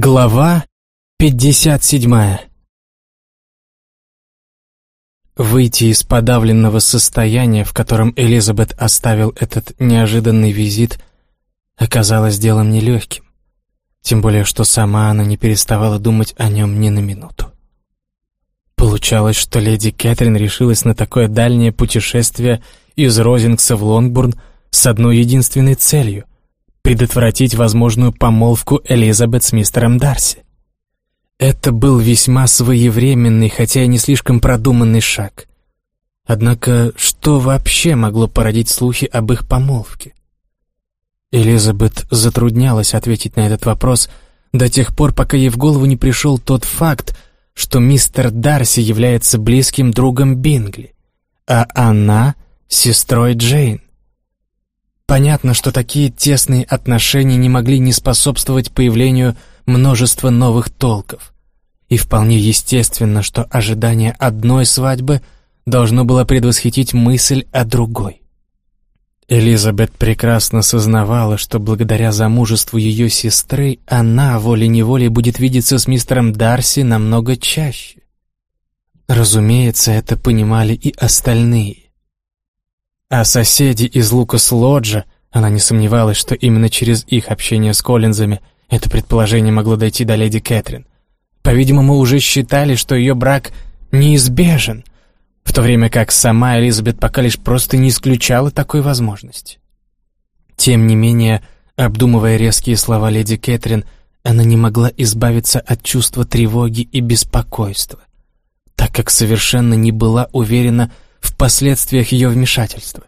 Глава 57 Выйти из подавленного состояния, в котором Элизабет оставил этот неожиданный визит, оказалось делом нелегким. Тем более, что сама она не переставала думать о нем ни на минуту. Получалось, что леди Кэтрин решилась на такое дальнее путешествие из Розингса в Лонгбурн с одной единственной целью — предотвратить возможную помолвку Элизабет с мистером Дарси. Это был весьма своевременный, хотя и не слишком продуманный шаг. Однако, что вообще могло породить слухи об их помолвке? Элизабет затруднялась ответить на этот вопрос до тех пор, пока ей в голову не пришел тот факт, что мистер Дарси является близким другом Бингли, а она — сестрой Джейн. Понятно, что такие тесные отношения не могли не способствовать появлению множества новых толков. И вполне естественно, что ожидание одной свадьбы должно было предвосхитить мысль о другой. Элизабет прекрасно сознавала, что благодаря замужеству ее сестры она волей-неволей будет видеться с мистером Дарси намного чаще. Разумеется, это понимали и остальные. А соседи из Лукас-Лоджа, она не сомневалась, что именно через их общение с Коллинзами это предположение могло дойти до леди Кэтрин. По-видимому, уже считали, что ее брак неизбежен, в то время как сама Элизабет пока лишь просто не исключала такой возможности. Тем не менее, обдумывая резкие слова леди Кэтрин, она не могла избавиться от чувства тревоги и беспокойства, так как совершенно не была уверена, в последствиях ее вмешательства.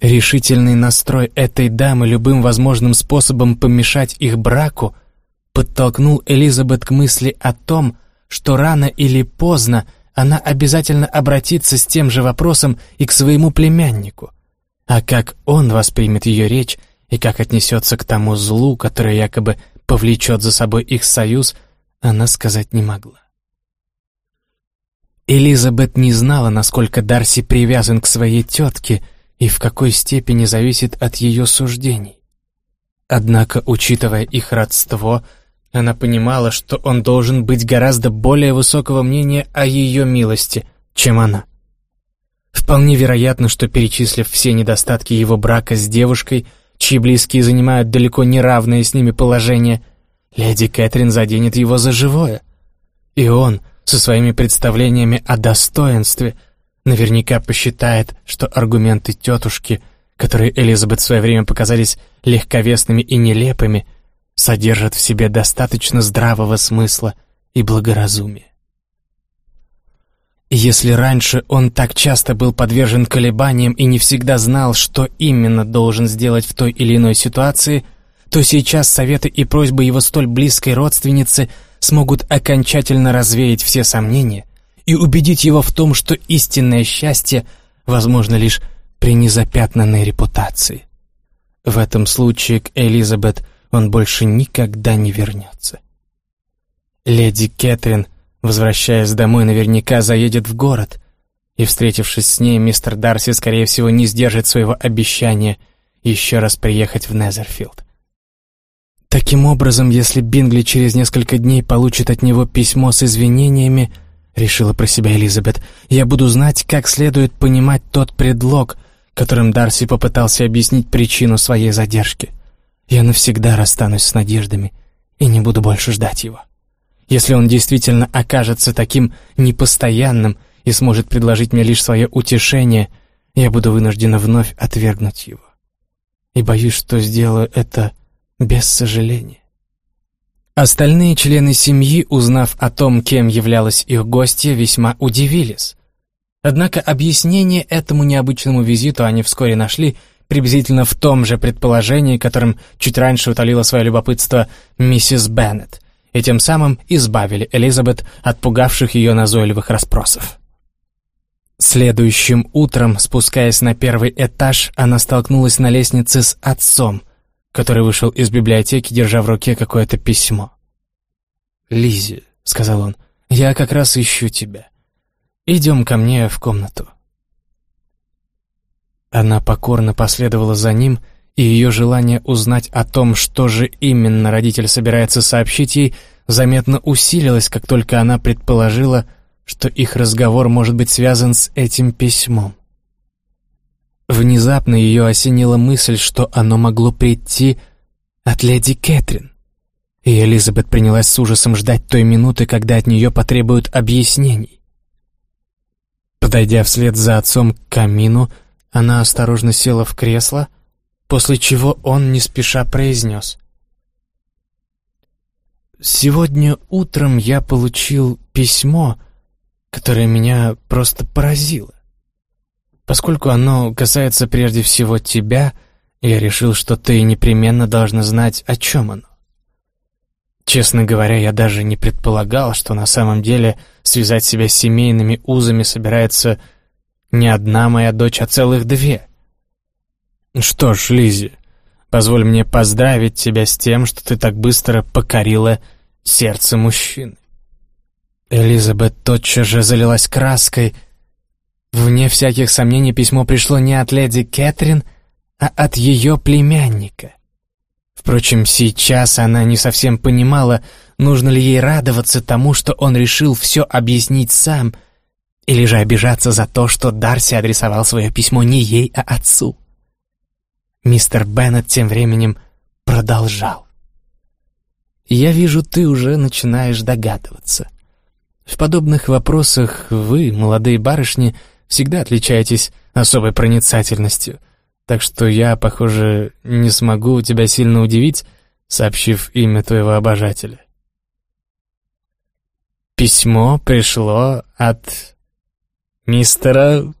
Решительный настрой этой дамы любым возможным способом помешать их браку подтолкнул Элизабет к мысли о том, что рано или поздно она обязательно обратится с тем же вопросом и к своему племяннику. А как он воспримет ее речь и как отнесется к тому злу, которое якобы повлечет за собой их союз, она сказать не могла. Элизабет не знала, насколько Дарси привязан к своей тетке и в какой степени зависит от ее суждений. Однако, учитывая их родство, она понимала, что он должен быть гораздо более высокого мнения о ее милости, чем она. Вполне вероятно, что, перечислив все недостатки его брака с девушкой, чьи близкие занимают далеко не равное с ними положение, леди Кэтрин заденет его за живое. И он — со своими представлениями о достоинстве, наверняка посчитает, что аргументы тетушки, которые Элизабет в свое время показались легковесными и нелепыми, содержат в себе достаточно здравого смысла и благоразумия. Если раньше он так часто был подвержен колебаниям и не всегда знал, что именно должен сделать в той или иной ситуации, то сейчас советы и просьбы его столь близкой родственницы – смогут окончательно развеять все сомнения и убедить его в том, что истинное счастье возможно лишь при незапятнанной репутации. В этом случае к Элизабет он больше никогда не вернется. Леди Кэтрин, возвращаясь домой, наверняка заедет в город, и, встретившись с ней, мистер Дарси, скорее всего, не сдержит своего обещания еще раз приехать в Незерфилд. Таким образом, если Бингли через несколько дней получит от него письмо с извинениями, решила про себя Элизабет, я буду знать, как следует понимать тот предлог, которым Дарси попытался объяснить причину своей задержки. Я навсегда расстанусь с надеждами и не буду больше ждать его. Если он действительно окажется таким непостоянным и сможет предложить мне лишь свое утешение, я буду вынуждена вновь отвергнуть его. И боюсь, что сделаю это без сожаления. Остальные члены семьи, узнав о том, кем являлась их гостья, весьма удивились. Однако объяснение этому необычному визиту они вскоре нашли приблизительно в том же предположении, которым чуть раньше утолила свое любопытство миссис Беннет, и тем самым избавили Элизабет от пугавших ее назойливых расспросов. Следующим утром, спускаясь на первый этаж, она столкнулась на лестнице с отцом, который вышел из библиотеки, держа в руке какое-то письмо. «Лиззи», — сказал он, — «я как раз ищу тебя. Идем ко мне в комнату». Она покорно последовала за ним и ее желание узнать о том, что же именно родитель собирается сообщить ей, заметно усилилось, как только она предположила, что их разговор может быть связан с этим письмом. Внезапно ее осенила мысль, что оно могло прийти от леди Кэтрин. И Элизабет принялась с ужасом ждать той минуты, когда от нее потребуют объяснений. Подойдя вслед за отцом к камину, она осторожно села в кресло, после чего он не спеша произнес. «Сегодня утром я получил письмо, которое меня просто поразило. Поскольку оно касается прежде всего тебя, я решил, что ты непременно должна знать, о чем оно. Честно говоря, я даже не предполагал, что на самом деле связать себя с семейными узами собирается не одна моя дочь, а целых две. Что ж, Лизи, позволь мне поздравить тебя с тем, что ты так быстро покорила сердце мужчины. Элизабет тотчас же залилась краской. Вне всяких сомнений письмо пришло не от леди Кэтрин, а от ее племянника. Впрочем, сейчас она не совсем понимала, нужно ли ей радоваться тому, что он решил все объяснить сам, или же обижаться за то, что Дарси адресовал свое письмо не ей, а отцу. Мистер Беннет тем временем продолжал. «Я вижу, ты уже начинаешь догадываться. В подобных вопросах вы, молодые барышни, всегда отличаетесь особой проницательностью — так что я, похоже, не смогу тебя сильно удивить, сообщив имя твоего обожателя. Письмо пришло от мистера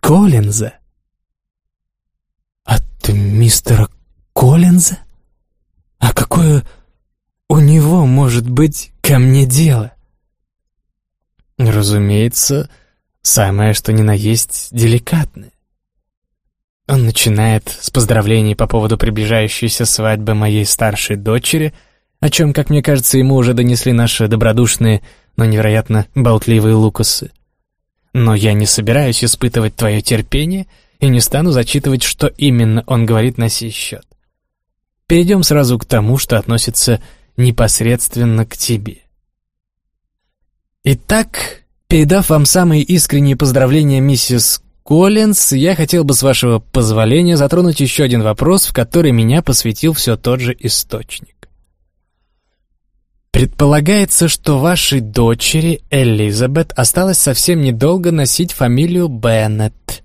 Коллинза. От мистера Коллинза? А какое у него может быть ко мне дело? Разумеется, самое что ни на есть деликатное. Он начинает с поздравлений по поводу приближающейся свадьбы моей старшей дочери, о чем, как мне кажется, ему уже донесли наши добродушные, но невероятно болтливые лукасы. Но я не собираюсь испытывать твое терпение и не стану зачитывать, что именно он говорит на сей счет. Перейдем сразу к тому, что относится непосредственно к тебе. Итак, передав вам самые искренние поздравления миссис Коллинз, я хотел бы, с вашего позволения, затронуть еще один вопрос, в который меня посвятил все тот же источник. Предполагается, что вашей дочери Элизабет осталось совсем недолго носить фамилию Беннет.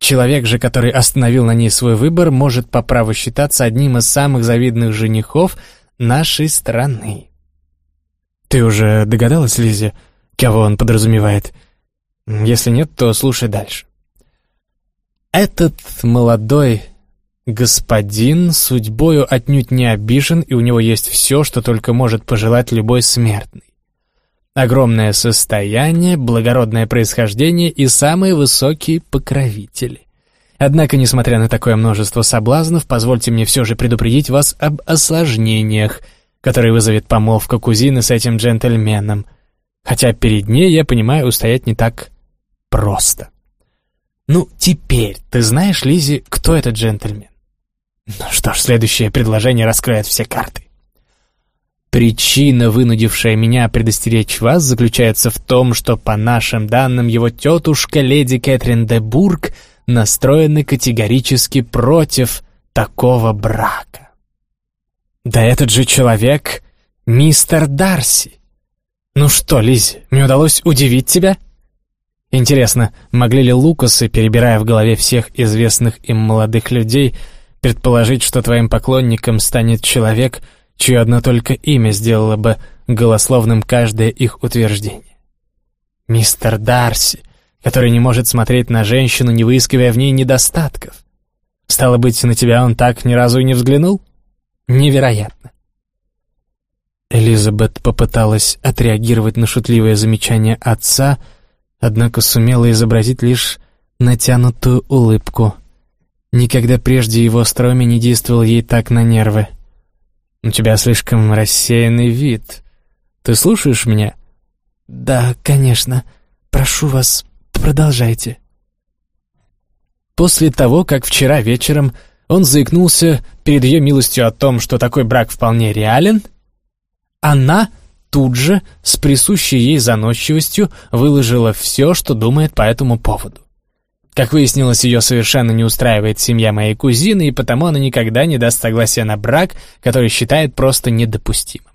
Человек же, который остановил на ней свой выбор, может по праву считаться одним из самых завидных женихов нашей страны. Ты уже догадалась, Лизе, кого он подразумевает? Если нет, то слушай дальше. Этот молодой господин судьбою отнюдь не обижен, и у него есть все, что только может пожелать любой смертный. Огромное состояние, благородное происхождение и самые высокие покровители. Однако, несмотря на такое множество соблазнов, позвольте мне все же предупредить вас об осложнениях, которые вызовет помолвка кузины с этим джентльменом. Хотя перед ней, я понимаю, устоять не так просто. Ну, теперь ты знаешь, Лизи, кто этот джентльмен? Ну что ж, следующее предложение раскроет все карты. Причина, вынудившая меня предостеречь вас, заключается в том, что, по нашим данным, его тетушка, леди Кэтрин де Бург, настроены категорически против такого брака. Да этот же человек — мистер Дарси. Ну что, Лизи, мне удалось удивить тебя? Интересно, могли ли Лукасы, перебирая в голове всех известных им молодых людей, предположить, что твоим поклонником станет человек, чье одно только имя сделало бы голословным каждое их утверждение? Мистер Дарси, который не может смотреть на женщину, не выискивая в ней недостатков. Стало быть, на тебя он так ни разу и не взглянул? Невероятно. Элизабет попыталась отреагировать на шутливое замечание отца — однако сумела изобразить лишь натянутую улыбку. Никогда прежде его остроумие не действовал ей так на нервы. «У тебя слишком рассеянный вид. Ты слушаешь меня?» «Да, конечно. Прошу вас, продолжайте». После того, как вчера вечером он заикнулся перед ее милостью о том, что такой брак вполне реален, она тут же, с присущей ей заносчивостью, выложила все, что думает по этому поводу. Как выяснилось, ее совершенно не устраивает семья моей кузины, и потому она никогда не даст согласия на брак, который считает просто недопустимым.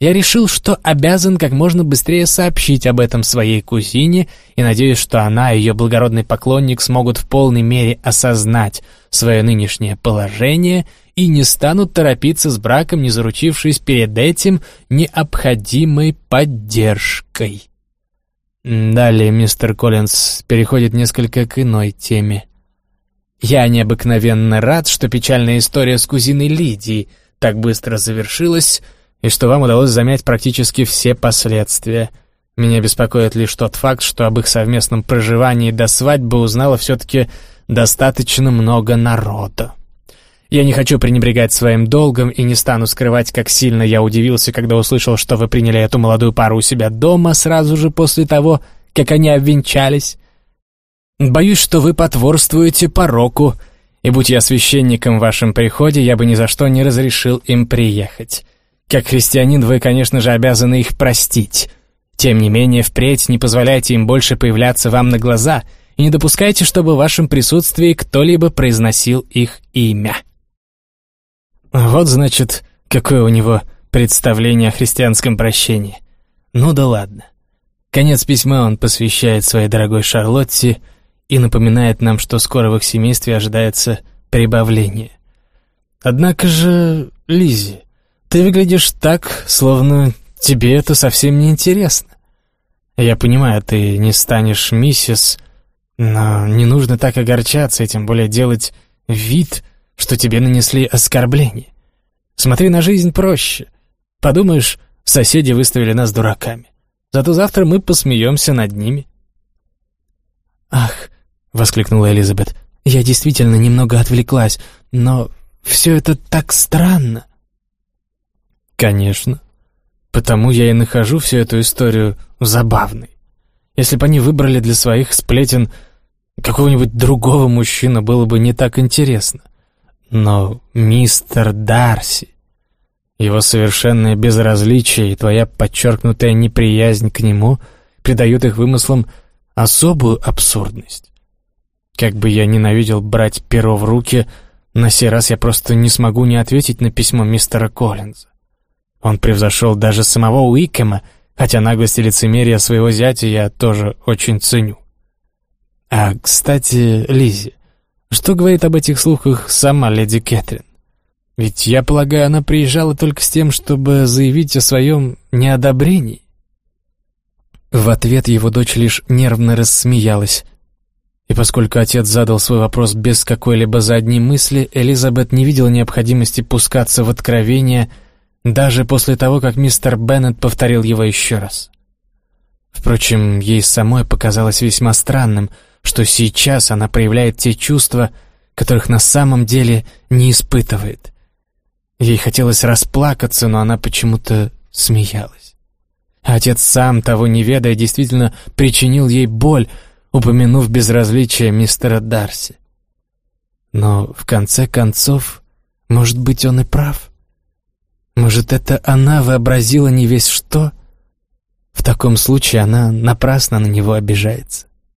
Я решил, что обязан как можно быстрее сообщить об этом своей кузине, и надеюсь, что она и ее благородный поклонник смогут в полной мере осознать свое нынешнее положение и не станут торопиться с браком, не заручившись перед этим необходимой поддержкой. Далее мистер Коллинз переходит несколько к иной теме. «Я необыкновенно рад, что печальная история с кузиной Лидией так быстро завершилась, и что вам удалось замять практически все последствия. Меня беспокоит лишь тот факт, что об их совместном проживании до свадьбы узнало все-таки достаточно много народа. Я не хочу пренебрегать своим долгом и не стану скрывать, как сильно я удивился, когда услышал, что вы приняли эту молодую пару у себя дома сразу же после того, как они обвенчались. Боюсь, что вы потворствуете пороку, и будь я священником в вашем приходе, я бы ни за что не разрешил им приехать. Как христианин вы, конечно же, обязаны их простить. Тем не менее, впредь не позволяйте им больше появляться вам на глаза и не допускайте, чтобы в вашем присутствии кто-либо произносил их имя. Вот, значит, какое у него представление о христианском прощении. Ну да ладно. Конец письма он посвящает своей дорогой Шарлотте и напоминает нам, что скоро в их семействе ожидается прибавление. Однако же, Лизи, ты выглядишь так, словно тебе это совсем не интересно. Я понимаю, ты не станешь миссис, но не нужно так огорчаться тем более делать вид, что тебе нанесли оскорбление. Смотри на жизнь проще. Подумаешь, соседи выставили нас дураками. Зато завтра мы посмеемся над ними. «Ах!» — воскликнула Элизабет. «Я действительно немного отвлеклась, но все это так странно». «Конечно. Потому я и нахожу всю эту историю забавной. Если бы они выбрали для своих сплетен какого-нибудь другого мужчину, было бы не так интересно. Но мистер Дарси, его совершенное безразличие и твоя подчеркнутая неприязнь к нему придают их вымыслам особую абсурдность. Как бы я ненавидел брать перо в руки, на сей раз я просто не смогу не ответить на письмо мистера Коллинза. Он превзошел даже самого Уикема, хотя наглость и лицемерие своего зятя я тоже очень ценю. А, кстати, Лизи, что говорит об этих слухах сама леди Кэтрин? Ведь, я полагаю, она приезжала только с тем, чтобы заявить о своем неодобрении. В ответ его дочь лишь нервно рассмеялась. И поскольку отец задал свой вопрос без какой-либо задней мысли, Элизабет не видела необходимости пускаться в откровение даже после того, как мистер Беннет повторил его еще раз. Впрочем, ей самой показалось весьма странным — что сейчас она проявляет те чувства, которых на самом деле не испытывает. Ей хотелось расплакаться, но она почему-то смеялась. Отец сам, того не ведая, действительно причинил ей боль, упомянув безразличие мистера Дарси. Но в конце концов, может быть, он и прав. Может, это она вообразила не весь что? В таком случае она напрасно на него обижается.